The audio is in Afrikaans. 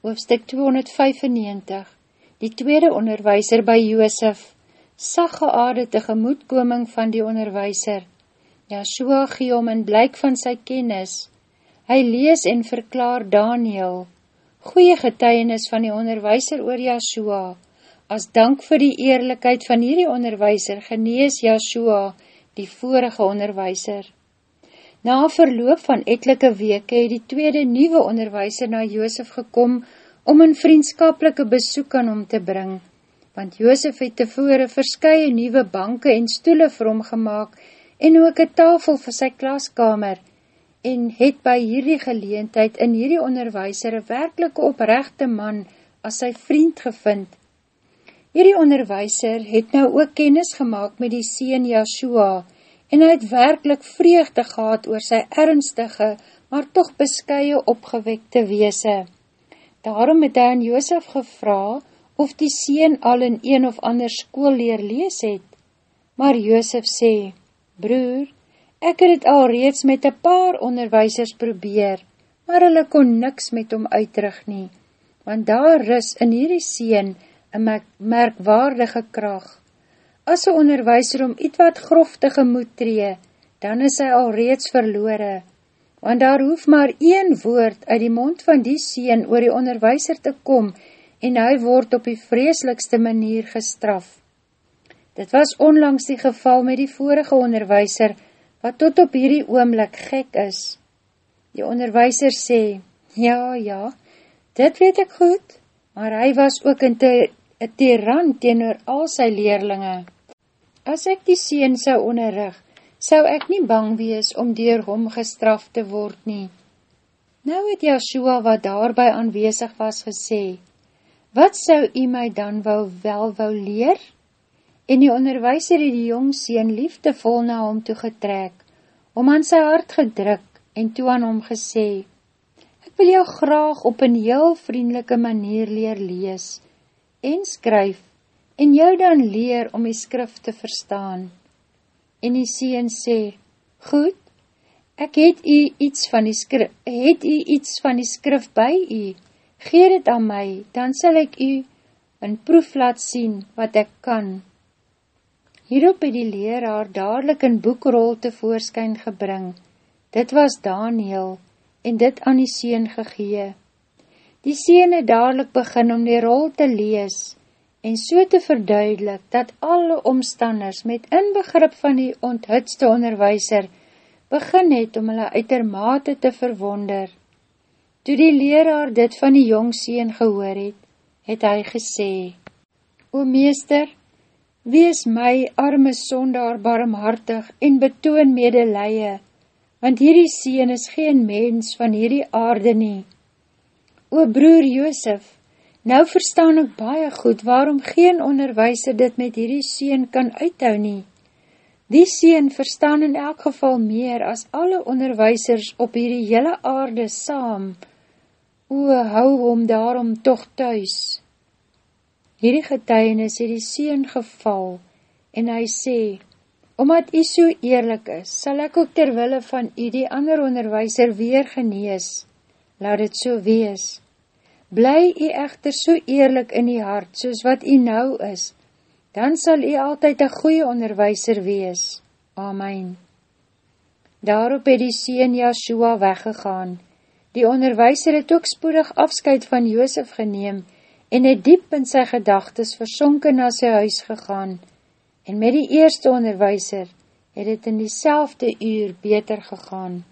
hoofstuk 295, die tweede onderwijser by Joosef, saggeaarde tegemoetkoming van die onderwijser. Joshua gee om in blyk van sy kennis. Hy lees en verklaar Daniel, goeie getuienis van die onderwijser oor Joshua. As dank vir die eerlijkheid van hierdie onderwijser, genees Joshua, die vorige onderwijser. Na verloop van etelike weke het die tweede nieuwe onderwijser na Joosef gekom om een vriendskapelike besoek aan hom te bring, want Joosef het tevore verskye nieuwe banke en stoele vir hom gemaakt en ook een tafel vir sy klaskamer en het by hierdie geleentheid in hierdie onderwijser een werkelike oprechte man as sy vriend gevind. Hierdie onderwijser het nou ook kennis gemaakt met die sien Joshua en hy het werkelijk vreugde gehad oor sy ernstige, maar toch beskye opgewekte weese. Daarom het hy aan Joosef gevra of die sien al in een of ander school leer lees het. Maar Joosef sê, Broer, ek het het al reeds met een paar onderwijsers probeer, maar hulle kon niks met hom uitrig nie, want daar is in hierdie sien een merkwaardige kracht. As een onderwijser om iets wat grof te gemoed tree, dan is hy al reeds verloore, want daar hoef maar een woord uit die mond van die sien oor die onderwijser te kom en hy word op die vreeslikste manier gestraf. Dit was onlangs die geval met die vorige onderwijser, wat tot op hierdie oomlik gek is. Die onderwijser sê, ja, ja, dit weet ek goed, maar hy was ook te, een tyran teenoor al sy leerlinge. As ek die sien sou onderrig, sou ek nie bang wees om dier hom gestraf te word nie. Nou het Joshua wat daarby aanwezig was gesê, Wat sou u my dan wou wel wou leer? En die onderwijser het die jong sien liefdevol na hom toegetrek, om aan sy hart gedruk en toe aan hom gesê, Ek wil jou graag op een heel vriendelike manier leer lees en skryf en jou dan leer om die skrif te verstaan. En die sien sê, Goed, ek het u iets van die skrif, het u iets van die skrif by u, geer het aan my, dan sal ek u in proef laat sien wat ek kan. Hierop het die leraar dadelijk een boekrol te voorskyn gebring. Dit was Daniel, en dit aan die sien gegee. Die sien het dadelijk begin om die rol te lees, en so te verduidelik, dat alle omstanders met inbegrip van die onthutste onderwijser begin het om hulle uitermate te verwonder. Toe die leraar dit van die jongseen gehoor het, het hy gesê, O meester, wees my arme sondaar barmhartig en betoon medelije, want hierdie seen is geen mens van hierdie aarde nie. O broer Joosef, Nou verstaan ek baie goed waarom geen onderwijser dit met hierdie sien kan uithou nie. Die sien verstaan in elk geval meer as alle onderwijsers op hierdie hele aarde saam. O, hou hom daarom toch thuis. Hierdie getuienis het die sien geval en hy sê, Omdat hy so eerlik is, sal ek ook terwille van hy die ander onderwijser weer genees. Laat het so wees. Bly jy echter so eerlik in die hart, soos wat jy nou is, dan sal jy altyd een goeie onderwijser wees. Amen. Daarop het die sien Joshua weggegaan. Die onderwijser het ook spoedig afskuit van Joosef geneem en het diep in sy gedagtes versonken na sy huis gegaan. En met die eerste onderwijser het het in die uur beter gegaan.